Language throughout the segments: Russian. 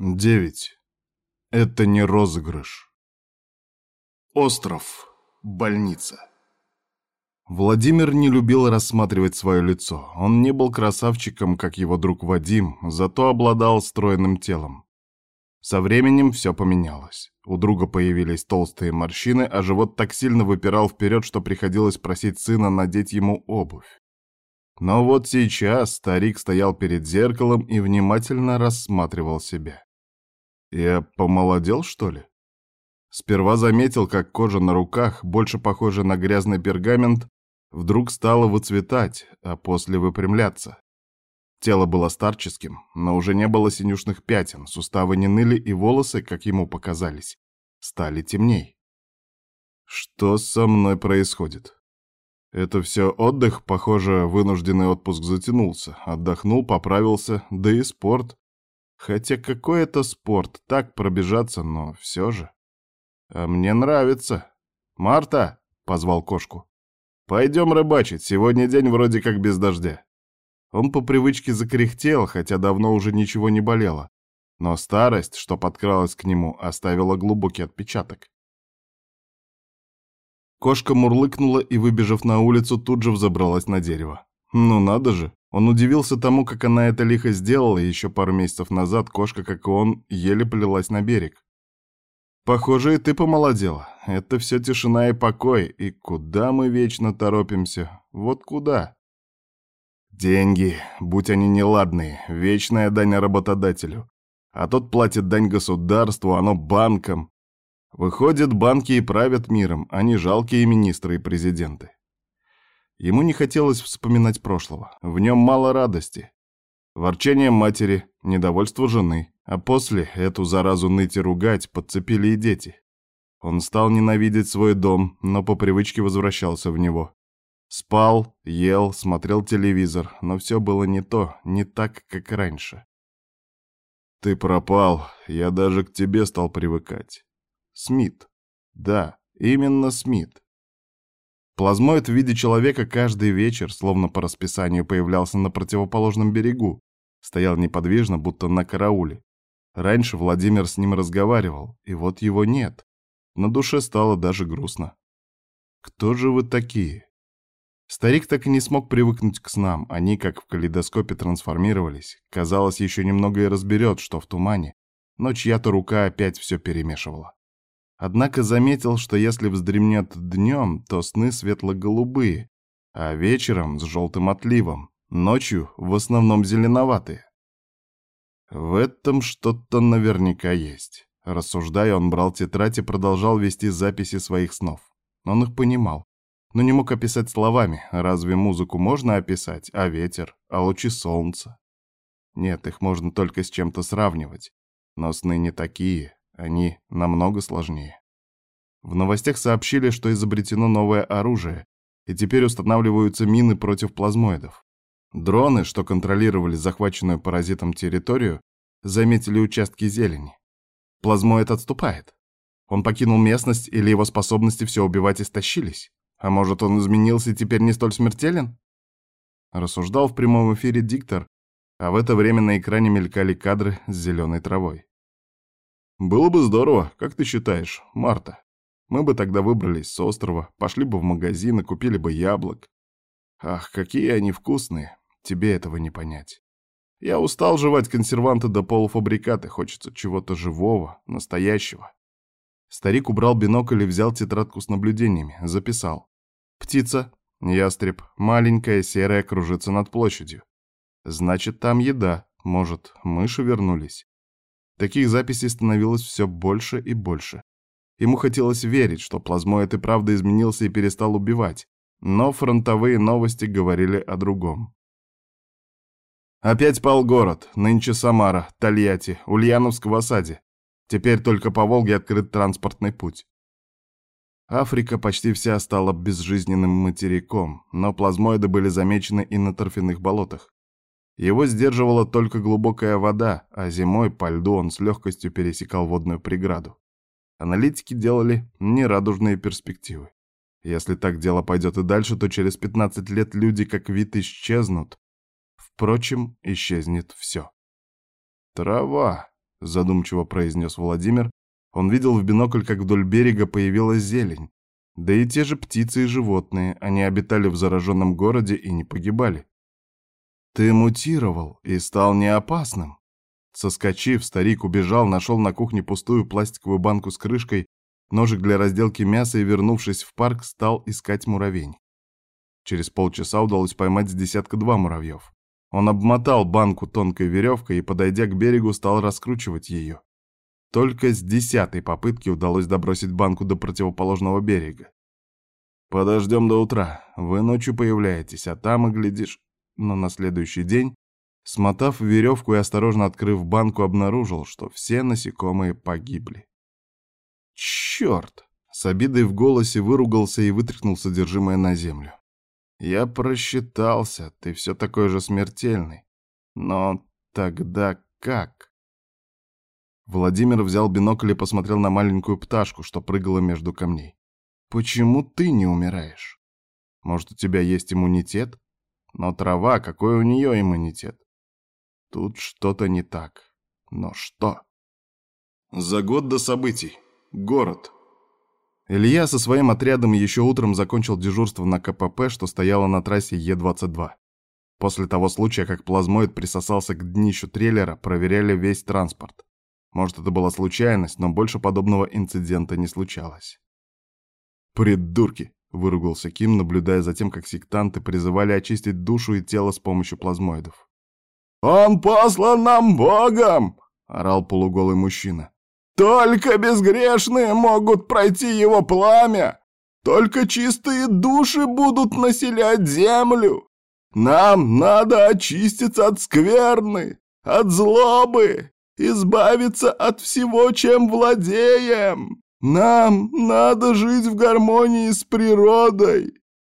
Девять. Это не розыгрыш. Остров. Больница. Владимир не любил рассматривать свое лицо. Он не был красавчиком, как его друг Вадим, зато обладал стройным телом. Со временем все поменялось. У друга появились толстые морщины, а живот так сильно выпирал вперед, что приходилось просить сына надеть ему обувь. Но вот сейчас старик стоял перед зеркалом и внимательно рассматривал себя. Я помолодел, что ли? Сперва заметил, как кожа на руках, больше похожая на грязный пергамент, вдруг стала выцветать, а после выпрямляться. Тело было старческим, но уже не было синюшных пятен, суставы не ныли и волосы, как ему показались, стали темней. Что со мной происходит? Это все отдых, похоже, вынужденный отпуск затянулся. Отдохнул, поправился, да и спорт. Хотя какой это спорт, так пробежаться, но все же. А мне нравится. «Марта!» — позвал кошку. «Пойдем рыбачить, сегодня день вроде как без дождя». Он по привычке закряхтел, хотя давно уже ничего не болело. Но старость, что подкралась к нему, оставила глубокий отпечаток. Кошка мурлыкнула и, выбежав на улицу, тут же взобралась на дерево. Ну надо же, он удивился тому, как она это лихо сделала, и еще пару месяцев назад кошка, как и он, еле плелась на берег. Похоже, и ты помолодела. Это все тишина и покой, и куда мы вечно торопимся? Вот куда? Деньги, будь они неладные, вечная дань работодателю. А тот платит дань государству, оно банкам. Выходит, банки и правят миром, а не жалкие министры и президенты. Ему не хотелось вспоминать прошлого. В нем мало радости. Ворчание матери, недовольство жены, а после эту заразу ныть и ругать подцепили и дети. Он стал ненавидеть свой дом, но по привычке возвращался в него. Спал, ел, смотрел телевизор, но все было не то, не так, как раньше. «Ты пропал, я даже к тебе стал привыкать». Смит. Да, именно Смит. Плазмоид в виде человека каждый вечер, словно по расписанию, появлялся на противоположном берегу. Стоял неподвижно, будто на карауле. Раньше Владимир с ним разговаривал, и вот его нет. На душе стало даже грустно. «Кто же вы такие?» Старик так и не смог привыкнуть к снам. Они, как в калейдоскопе, трансформировались. Казалось, еще немного и разберет, что в тумане. Но чья-то рука опять все перемешивала. Однако заметил, что если вздремнет днем, то сны светло-голубые, а вечером с желтым отливом, ночью в основном зеленоватые. В этом что-то наверняка есть. Рассуждая, он брал тетрадь и продолжал вести записи своих снов. Он их понимал, но не мог описать словами. Разве музыку можно описать, а ветер, а лучи солнца? Нет, их можно только с чем-то сравнивать. Но сны не такие, они намного сложнее. В новостях сообщили, что изобретено новое оружие, и теперь устанавливаются мины против плазмоидов. Дроны, что контролировали захваченную паразитом территорию, заметили участки зелени. Плазмоид отступает. Он покинул местность или его способности все убивать истощились? А может, он изменился и теперь не столь смертелен? Рассуждал в прямом эфире диктор, а в это время на экране мелькали кадры с зеленой травой. Было бы здорово, как ты считаешь, Марта. Мы бы тогда выбрались с острова, пошли бы в магазин и купили бы яблок. Ах, какие они вкусные, тебе этого не понять. Я устал жевать консерванты до полуфабрикаты, хочется чего-то живого, настоящего. Старик убрал бинокль и взял тетрадку с наблюдениями, записал. Птица, ястреб, маленькая, серая, кружится над площадью. Значит, там еда, может, мыши вернулись. Таких записей становилось все больше и больше. Ему хотелось верить, что плазмоид и правда изменился и перестал убивать, но фронтовые новости говорили о другом. Опять пал город, нынче Самара, Тольятти, Ульяновск в осаде. Теперь только по Волге открыт транспортный путь. Африка почти вся стала безжизненным материком, но плазмоиды были замечены и на торфяных болотах. Его сдерживала только глубокая вода, а зимой по льду он с легкостью пересекал водную преграду. Аналитики делали нерадужные перспективы. Если так дело пойдет и дальше, то через 15 лет люди как вид исчезнут. Впрочем, исчезнет все. Трава. — задумчиво произнес Владимир. Он видел в бинокль, как вдоль берега появилась зелень. Да и те же птицы и животные, они обитали в зараженном городе и не погибали. «Ты мутировал и стал неопасным». Соскочив, старик убежал, нашел на кухне пустую пластиковую банку с крышкой, ножик для разделки мяса и, вернувшись в парк, стал искать муравень. Через полчаса удалось поймать с десятка-два муравьев. Он обмотал банку тонкой веревкой и, подойдя к берегу, стал раскручивать ее. Только с десятой попытки удалось добросить банку до противоположного берега. «Подождем до утра. Вы ночью появляетесь, а там и глядишь...» Но на следующий день, смотав веревку и осторожно открыв банку, обнаружил, что все насекомые погибли. «Черт!» — с обидой в голосе выругался и вытряхнул содержимое на землю. «Я просчитался, ты все такой же смертельный. Но тогда как?» Владимир взял бинокль и посмотрел на маленькую пташку, что прыгала между камней. «Почему ты не умираешь? Может, у тебя есть иммунитет? Но трава, какой у нее иммунитет? Тут что-то не так. Но что?» За год до событий. Город. Илья со своим отрядом еще утром закончил дежурство на КПП, что стояло на трассе Е-22. После того случая, как плазмоид присосался к днищу трейлера, проверяли весь транспорт. Может, это была случайность, но больше подобного инцидента не случалось. «Придурки!» — выругался Ким, наблюдая за тем, как сектанты призывали очистить душу и тело с помощью плазмоидов. «Он послан нам Богом!» — орал полуголый мужчина. «Только безгрешные могут пройти его пламя! Только чистые души будут населять землю! Нам надо очиститься от скверны, от злобы, избавиться от всего, чем владеем. Нам надо жить в гармонии с природой.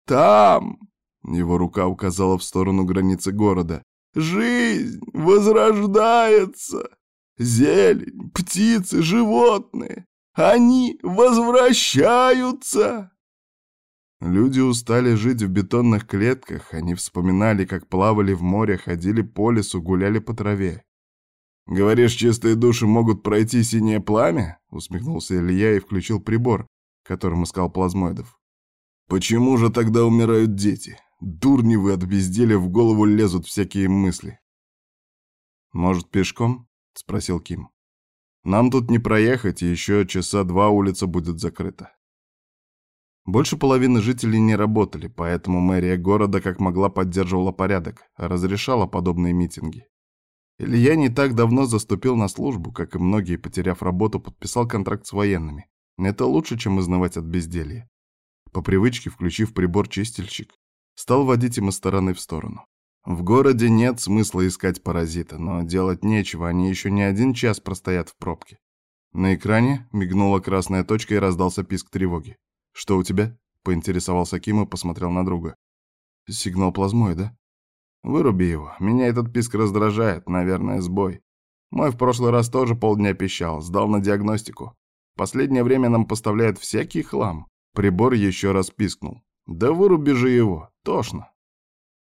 Там, его рука указала в сторону границы города, жизнь возрождается. Зелень, птицы, животные, они возвращаются. Люди устали жить в бетонных клетках, они вспоминали, как плавали в море, ходили по лесу, гуляли по траве. «Говоришь, чистые души могут пройти синее пламя?» — усмехнулся Илья и включил прибор, которым искал плазмоидов. «Почему же тогда умирают дети? Дурни вы от безделия в голову лезут всякие мысли». «Может, пешком?» — спросил Ким. «Нам тут не проехать, и еще часа два улица будет закрыта». Больше половины жителей не работали, поэтому мэрия города как могла поддерживала порядок, разрешала подобные митинги. Илья не так давно заступил на службу, как и многие, потеряв работу, подписал контракт с военными. Это лучше, чем изнывать от безделья. По привычке, включив прибор-чистильщик, стал водить им из стороны в сторону. В городе нет смысла искать паразита, но делать нечего, они еще не один час простоят в пробке. На экране мигнула красная точка и раздался писк тревоги. «Что у тебя?» — поинтересовался Ким и посмотрел на друга. «Сигнал плазмоида?» Выруби его. Меня этот писк раздражает, наверное, сбой. Мой в прошлый раз тоже полдня пищал, сдал на диагностику. Последнее время нам поставляют всякий хлам. Прибор еще раз пискнул. Да выруби же его, тошно.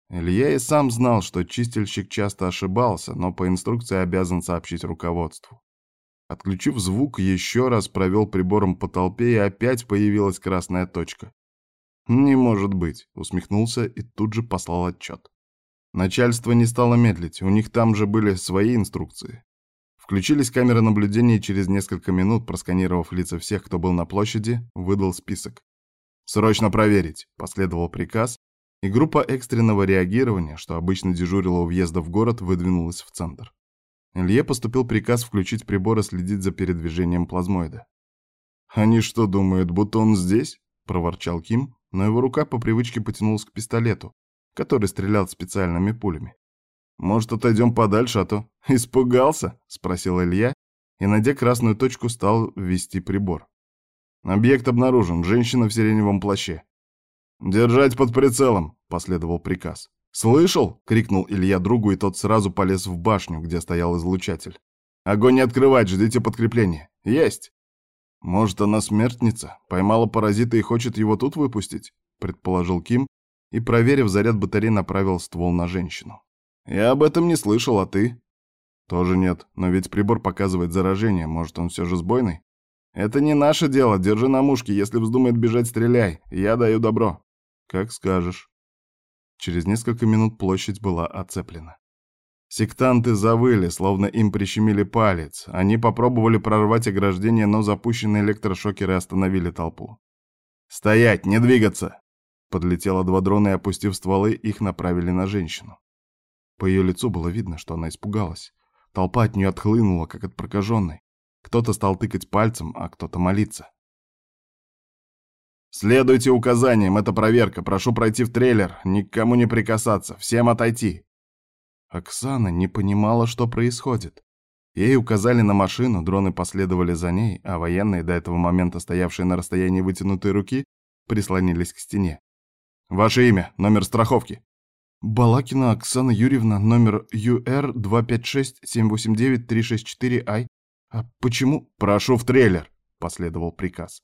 Илья и сам знал, что чистильщик часто ошибался, но по инструкции обязан сообщить руководству. Отключив звук, еще раз провел прибором по толпе, и опять появилась красная точка. «Не может быть», — усмехнулся и тут же послал отчет. Начальство не стало медлить, у них там же были свои инструкции. Включились камеры наблюдения и через несколько минут, просканировав лица всех, кто был на площади, выдал список. «Срочно проверить!» – последовал приказ, и группа экстренного реагирования, что обычно дежурила у въезда в город, выдвинулась в центр. Илье поступил приказ включить прибор и следить за передвижением плазмоида. «Они что думают, будто он здесь?» – проворчал Ким, но его рука по привычке потянулась к пистолету, который стрелял специальными пулями. «Может, отойдем подальше, а то...» «Испугался?» — спросил Илья, и, найдя красную точку, стал ввести прибор. «Объект обнаружен. Женщина в сиреневом плаще». «Держать под прицелом!» — последовал приказ. «Слышал?» — крикнул Илья другу, и тот сразу полез в башню, где стоял излучатель. «Огонь не открывать, ждите подкрепления. Есть!» «Может, она смертница? Поймала паразита и хочет его тут выпустить?» — предположил Ким, и, проверив заряд батареи, направил ствол на женщину. «Я об этом не слышал, а ты?» Тоже нет, но ведь прибор показывает заражение, может, он все же сбойный? Это не наше дело, держи на мушке, если вздумает бежать, стреляй, я даю добро. Как скажешь. Через несколько минут площадь была оцеплена. Сектанты завыли, словно им прищемили палец. Они попробовали прорвать ограждение, но запущенные электрошокеры остановили толпу. «Стоять! Не двигаться!» Подлетело два дрона и, опустив стволы, их направили на женщину. По ее лицу было видно, что она испугалась. Толпа от нее отхлынула, как от прокаженной. Кто-то стал тыкать пальцем, а кто-то молиться. «Следуйте указаниям, это проверка. Прошу пройти в трейлер. Никому не прикасаться. Всем отойти». Оксана не понимала, что происходит. Ей указали на машину, дроны последовали за ней, а военные, до этого момента стоявшие на расстоянии вытянутой руки, прислонились к стене. «Ваше имя, номер страховки?» «Балакина Оксана Юрьевна, номер ЮР-256-789-364-Ай. А почему?» «Прошу в трейлер», — последовал приказ.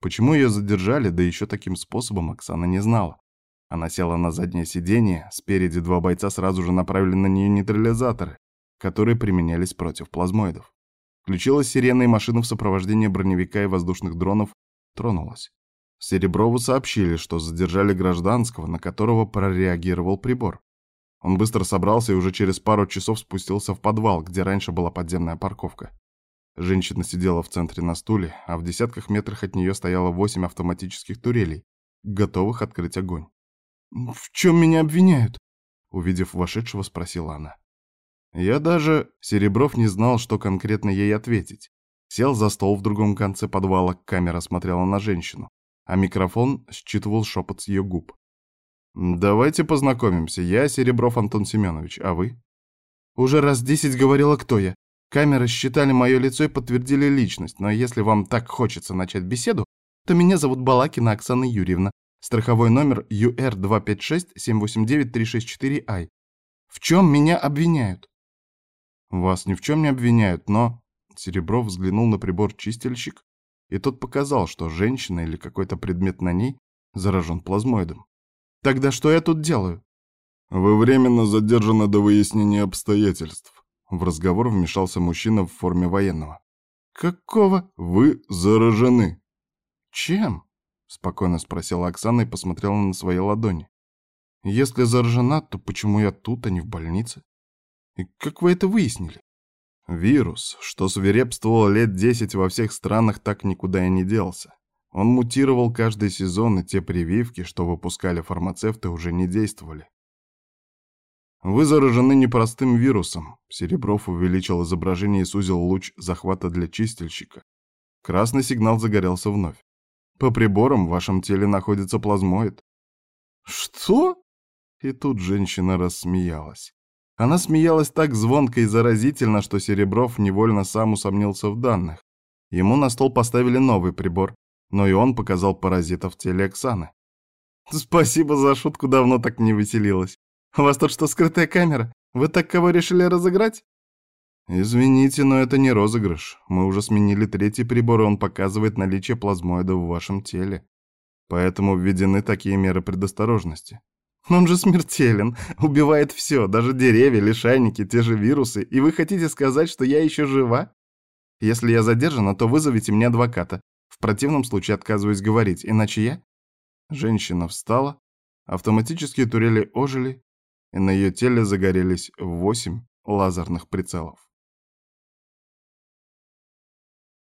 Почему ее задержали, да еще таким способом, Оксана не знала. Она села на заднее сиденье, спереди два бойца сразу же направили на нее нейтрализаторы, которые применялись против плазмоидов. Включилась сирена, и машина в сопровождении броневика и воздушных дронов тронулась. Сереброву сообщили, что задержали гражданского, на которого прореагировал прибор. Он быстро собрался и уже через пару часов спустился в подвал, где раньше была подземная парковка. Женщина сидела в центре на стуле, а в десятках метрах от нее стояло восемь автоматических турелей, готовых открыть огонь. «В чем меня обвиняют?» Увидев вошедшего, спросила она. Я даже... Серебров не знал, что конкретно ей ответить. Сел за стол в другом конце подвала, камера смотрела на женщину, а микрофон считывал шепот с ее губ. «Давайте познакомимся. Я Серебров Антон Семенович, а вы?» «Уже раз десять говорила, кто я. Камеры считали мое лицо и подтвердили личность, но если вам так хочется начать беседу, то меня зовут Балакина Оксана Юрьевна, страховой номер UR-256-789-364-I. В чем меня обвиняют? Вас ни в чем не обвиняют, но... Серебров взглянул на прибор чистильщик, и тот показал, что женщина или какой-то предмет на ней заражен плазмоидом. Тогда что я тут делаю? Вы временно задержаны до выяснения обстоятельств. В разговор вмешался мужчина в форме военного. «Какого? Вы заражены». «Чем?» — спокойно спросила Оксана и посмотрела на свои ладони. «Если заражена, то почему я тут, а не в больнице? И как вы это выяснили?» Вирус, что свирепствовал лет десять во всех странах, так никуда и не делся. Он мутировал каждый сезон, и те прививки, что выпускали фармацевты, уже не действовали. Вы заражены непростым вирусом. Серебров увеличил изображение и сузил луч захвата для чистильщика. Красный сигнал загорелся вновь. По приборам в вашем теле находится плазмоид. Что? И тут женщина рассмеялась. Она смеялась так звонко и заразительно, что Серебров невольно сам усомнился в данных. Ему на стол поставили новый прибор, но и он показал паразитов в теле Оксаны. «Спасибо за шутку, давно так не веселилась. У вас тут что, скрытая камера? Вы так кого решили разыграть?» «Извините, но это не розыгрыш. Мы уже сменили третий прибор, и он показывает наличие плазмоида в вашем теле. Поэтому введены такие меры предосторожности». «Он же смертелен, убивает все, даже деревья, лишайники, те же вирусы, и вы хотите сказать, что я еще жива? Если я задержана, то вызовите мне адвоката. В противном случае отказываюсь говорить, иначе я...» Женщина встала, автоматические турели ожили, и на ее теле загорелись восемь лазерных прицелов.